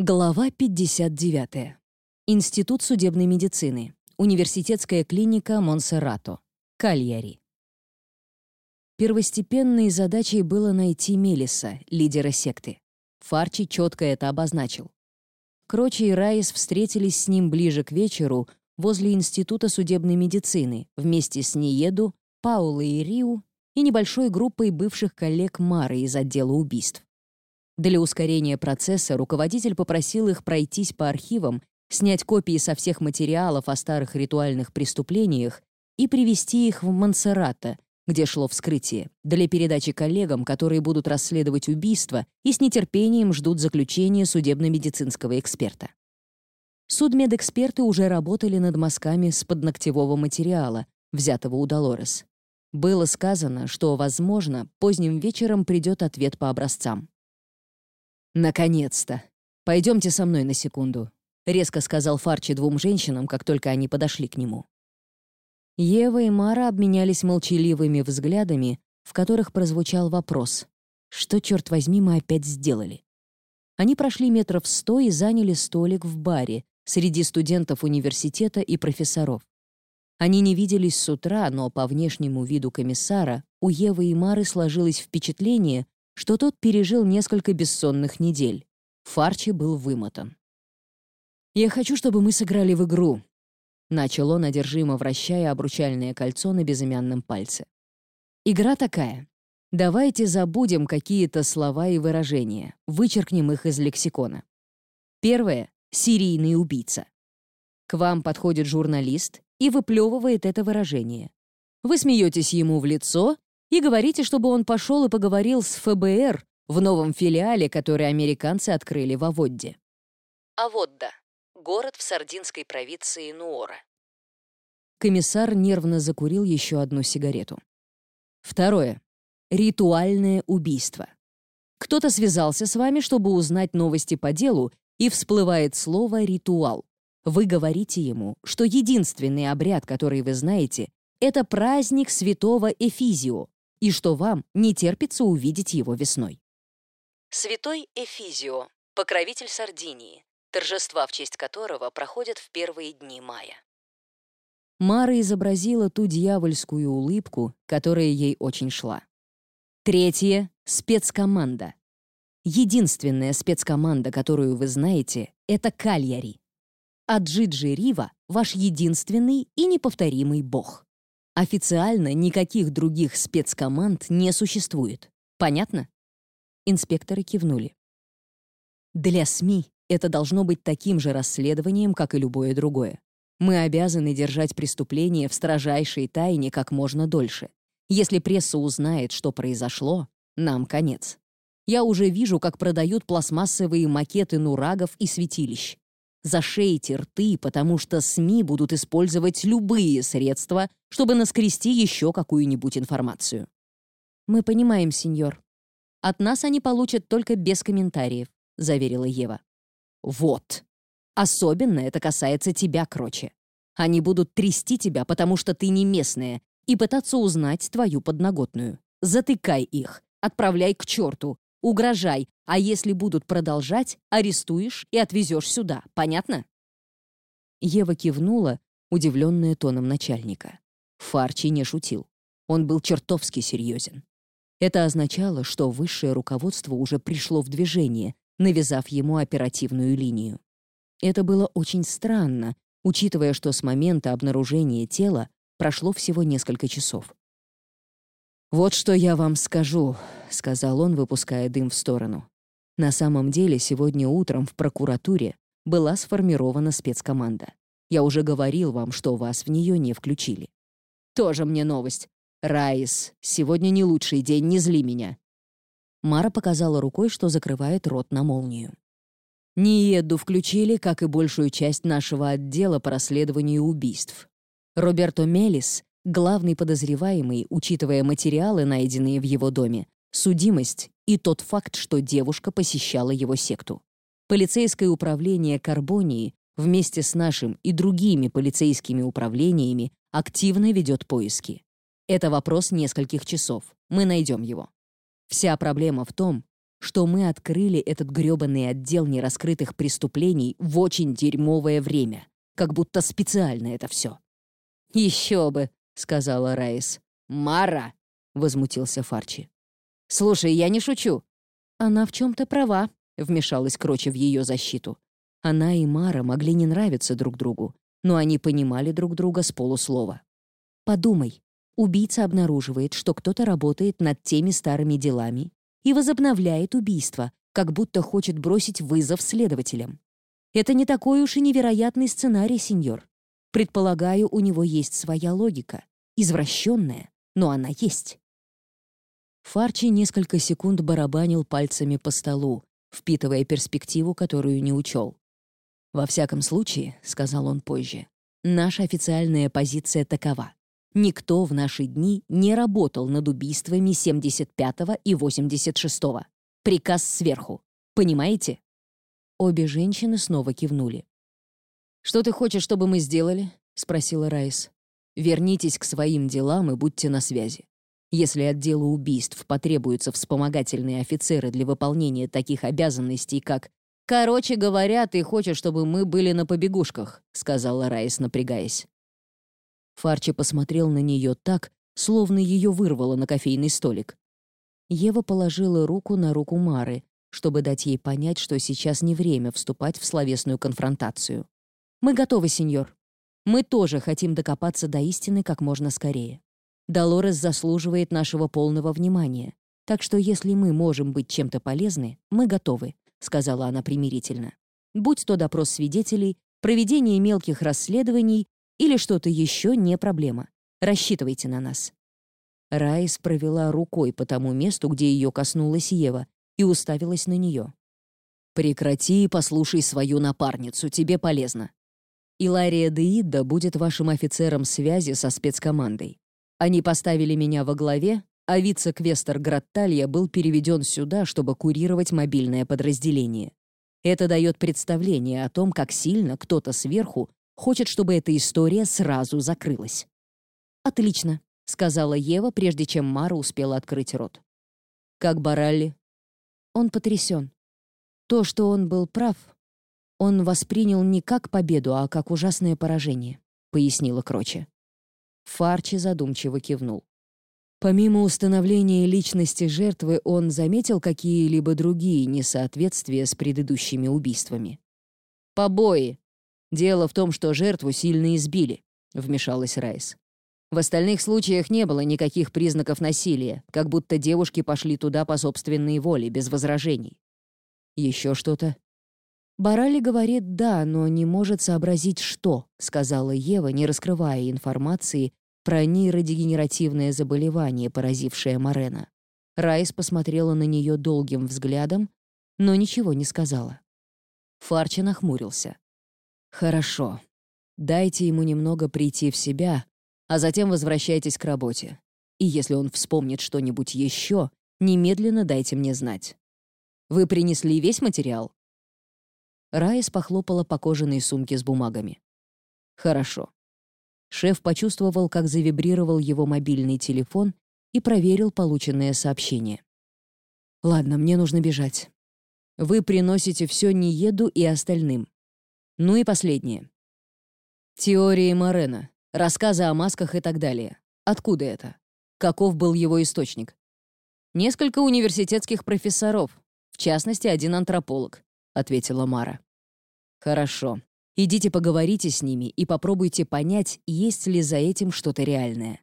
Глава 59. Институт судебной медицины. Университетская клиника Монсеррато. Кальяри. Первостепенной задачей было найти Мелиса, лидера секты. Фарчи четко это обозначил. Крочи и Райс встретились с ним ближе к вечеру возле Института судебной медицины вместе с Ниеду, Паулой и Риу и небольшой группой бывших коллег Мары из отдела убийств. Для ускорения процесса руководитель попросил их пройтись по архивам, снять копии со всех материалов о старых ритуальных преступлениях и привести их в Монсеррато, где шло вскрытие, для передачи коллегам, которые будут расследовать убийство и с нетерпением ждут заключения судебно-медицинского эксперта. Судмедэксперты уже работали над мазками с подногтевого материала, взятого у Долорес. Было сказано, что, возможно, поздним вечером придет ответ по образцам. «Наконец-то! Пойдемте со мной на секунду», — резко сказал Фарчи двум женщинам, как только они подошли к нему. Ева и Мара обменялись молчаливыми взглядами, в которых прозвучал вопрос. «Что, черт возьми, мы опять сделали?» Они прошли метров сто и заняли столик в баре среди студентов университета и профессоров. Они не виделись с утра, но по внешнему виду комиссара у Евы и Мары сложилось впечатление, что тот пережил несколько бессонных недель. Фарчи был вымотан. «Я хочу, чтобы мы сыграли в игру», — начал он, одержимо вращая обручальное кольцо на безымянном пальце. «Игра такая. Давайте забудем какие-то слова и выражения, вычеркнем их из лексикона. Первое — серийный убийца. К вам подходит журналист и выплевывает это выражение. Вы смеетесь ему в лицо и говорите, чтобы он пошел и поговорил с ФБР в новом филиале, который американцы открыли в Аводде. Аводда — город в сардинской провинции Нуора. Комиссар нервно закурил еще одну сигарету. Второе. Ритуальное убийство. Кто-то связался с вами, чтобы узнать новости по делу, и всплывает слово «ритуал». Вы говорите ему, что единственный обряд, который вы знаете, это праздник святого Эфизио, и что вам не терпится увидеть его весной. Святой Эфизио, покровитель Сардинии, торжества в честь которого проходят в первые дни мая. Мара изобразила ту дьявольскую улыбку, которая ей очень шла. Третье — спецкоманда. Единственная спецкоманда, которую вы знаете, — это Кальяри. А Джиджи Рива — ваш единственный и неповторимый бог. Официально никаких других спецкоманд не существует. Понятно? Инспекторы кивнули. Для СМИ это должно быть таким же расследованием, как и любое другое. Мы обязаны держать преступление в строжайшей тайне как можно дольше. Если пресса узнает, что произошло, нам конец. Я уже вижу, как продают пластмассовые макеты нурагов и святилищ. Зашейте рты, потому что СМИ будут использовать любые средства, чтобы наскрести еще какую-нибудь информацию. «Мы понимаем, сеньор. От нас они получат только без комментариев», — заверила Ева. «Вот. Особенно это касается тебя, Кроче. Они будут трясти тебя, потому что ты не местная, и пытаться узнать твою подноготную. Затыкай их, отправляй к черту, Угрожай, а если будут продолжать, арестуешь и отвезешь сюда. Понятно?» Ева кивнула, удивленная тоном начальника. Фарчи не шутил. Он был чертовски серьезен. Это означало, что высшее руководство уже пришло в движение, навязав ему оперативную линию. Это было очень странно, учитывая, что с момента обнаружения тела прошло всего несколько часов. «Вот что я вам скажу», — сказал он, выпуская дым в сторону. «На самом деле, сегодня утром в прокуратуре была сформирована спецкоманда. Я уже говорил вам, что вас в нее не включили». «Тоже мне новость. Раис, сегодня не лучший день, не зли меня». Мара показала рукой, что закрывает рот на молнию. Ниеду включили, как и большую часть нашего отдела по расследованию убийств. Роберто Мелис главный подозреваемый, учитывая материалы, найденные в его доме, судимость и тот факт, что девушка посещала его секту. Полицейское управление Карбонии вместе с нашим и другими полицейскими управлениями активно ведет поиски. Это вопрос нескольких часов. Мы найдем его. Вся проблема в том, что мы открыли этот грёбаный отдел нераскрытых преступлений в очень дерьмовое время, как будто специально это все. «Еще бы», — сказала Райс. «Мара!» — возмутился Фарчи. «Слушай, я не шучу». «Она в чем-то права», — вмешалась Кроче в ее защиту. Она и Мара могли не нравиться друг другу, но они понимали друг друга с полуслова. «Подумай, убийца обнаруживает, что кто-то работает над теми старыми делами и возобновляет убийство, как будто хочет бросить вызов следователям. Это не такой уж и невероятный сценарий, сеньор. Предполагаю, у него есть своя логика. Извращенная, но она есть. Фарчи несколько секунд барабанил пальцами по столу, впитывая перспективу, которую не учел. «Во всяком случае», — сказал он позже, — «наша официальная позиция такова. Никто в наши дни не работал над убийствами 75-го и 86-го. Приказ сверху. Понимаете?» Обе женщины снова кивнули. «Что ты хочешь, чтобы мы сделали?» — спросила Райс. «Вернитесь к своим делам и будьте на связи. Если отделу убийств потребуются вспомогательные офицеры для выполнения таких обязанностей, как «Короче говоря, ты хочешь, чтобы мы были на побегушках», — сказала Райс, напрягаясь. Фарчи посмотрел на нее так, словно ее вырвало на кофейный столик. Ева положила руку на руку Мары, чтобы дать ей понять, что сейчас не время вступать в словесную конфронтацию. «Мы готовы, сеньор. Мы тоже хотим докопаться до истины как можно скорее. Долорес заслуживает нашего полного внимания, так что если мы можем быть чем-то полезны, мы готовы», — сказала она примирительно. «Будь то допрос свидетелей, проведение мелких расследований или что-то еще не проблема. Рассчитывайте на нас». Райс провела рукой по тому месту, где ее коснулась Ева, и уставилась на нее. «Прекрати и послушай свою напарницу, тебе полезно. Илария Деида будет вашим офицером связи со спецкомандой. Они поставили меня во главе, а вице-квестер Гратталья был переведен сюда, чтобы курировать мобильное подразделение. Это дает представление о том, как сильно кто-то сверху Хочет, чтобы эта история сразу закрылась. «Отлично», — сказала Ева, прежде чем Мара успела открыть рот. «Как Баралли?» Он потрясен. То, что он был прав, он воспринял не как победу, а как ужасное поражение, пояснила Кроче. Фарчи задумчиво кивнул. Помимо установления личности жертвы, он заметил какие-либо другие несоответствия с предыдущими убийствами. «Побои», «Дело в том, что жертву сильно избили», — вмешалась Райс. В остальных случаях не было никаких признаков насилия, как будто девушки пошли туда по собственной воле, без возражений. Еще что-то? Барали говорит «да», но не может сообразить, что, сказала Ева, не раскрывая информации про нейродегенеративное заболевание, поразившее Морена. Райс посмотрела на нее долгим взглядом, но ничего не сказала. Фарчи нахмурился. «Хорошо. Дайте ему немного прийти в себя, а затем возвращайтесь к работе. И если он вспомнит что-нибудь еще, немедленно дайте мне знать. Вы принесли весь материал?» Райс похлопала по кожаной сумке с бумагами. «Хорошо». Шеф почувствовал, как завибрировал его мобильный телефон и проверил полученное сообщение. «Ладно, мне нужно бежать. Вы приносите все Ниеду и остальным. Ну и последнее. Теории Морена, рассказы о масках и так далее. Откуда это? Каков был его источник? Несколько университетских профессоров, в частности, один антрополог, ответила Мара. Хорошо. Идите поговорите с ними и попробуйте понять, есть ли за этим что-то реальное.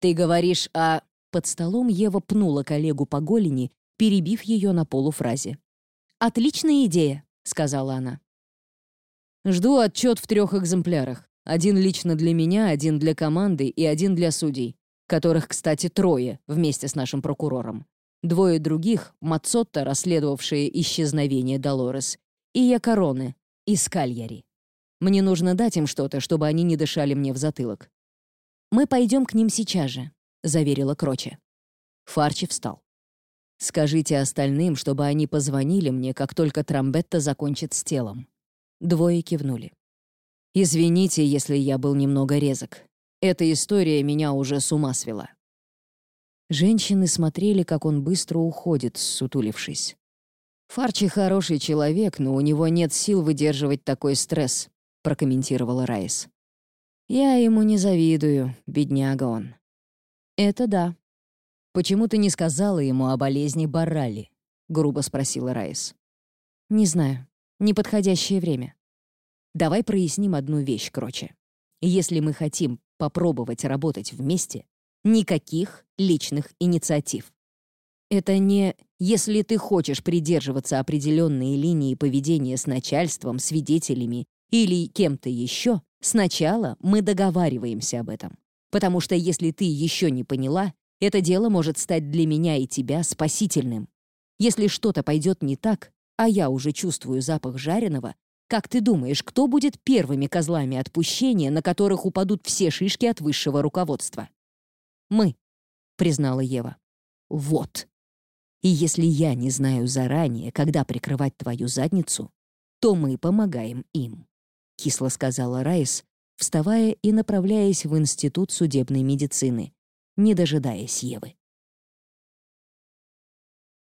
Ты говоришь о... Под столом Ева пнула коллегу по голени, перебив ее на полуфразе. «Отличная идея», — сказала она. Жду отчет в трех экземплярах. Один лично для меня, один для команды и один для судей, которых, кстати, трое вместе с нашим прокурором. Двое других — Мацотта, расследовавшие исчезновение Долорес, и я Короны из Кальяри. Мне нужно дать им что-то, чтобы они не дышали мне в затылок. «Мы пойдем к ним сейчас же», — заверила Кроче. Фарчи встал. «Скажите остальным, чтобы они позвонили мне, как только Трамбетта закончит с телом. Двое кивнули. «Извините, если я был немного резок. Эта история меня уже с ума свела. Женщины смотрели, как он быстро уходит, сутулившись. «Фарчи хороший человек, но у него нет сил выдерживать такой стресс», — прокомментировала Райс. «Я ему не завидую, бедняга он». «Это да». «Почему ты не сказала ему о болезни Баррали?» — грубо спросила Райс. «Не знаю. Неподходящее время. Давай проясним одну вещь, короче. Если мы хотим попробовать работать вместе, никаких личных инициатив. Это не «если ты хочешь придерживаться определенной линии поведения с начальством, свидетелями или кем-то еще, сначала мы договариваемся об этом. Потому что если ты еще не поняла, это дело может стать для меня и тебя спасительным. Если что-то пойдет не так, а я уже чувствую запах жареного, как ты думаешь, кто будет первыми козлами отпущения, на которых упадут все шишки от высшего руководства? Мы, признала Ева. Вот. И если я не знаю заранее, когда прикрывать твою задницу, то мы помогаем им», — кисло сказала Райс, вставая и направляясь в Институт судебной медицины, не дожидаясь Евы.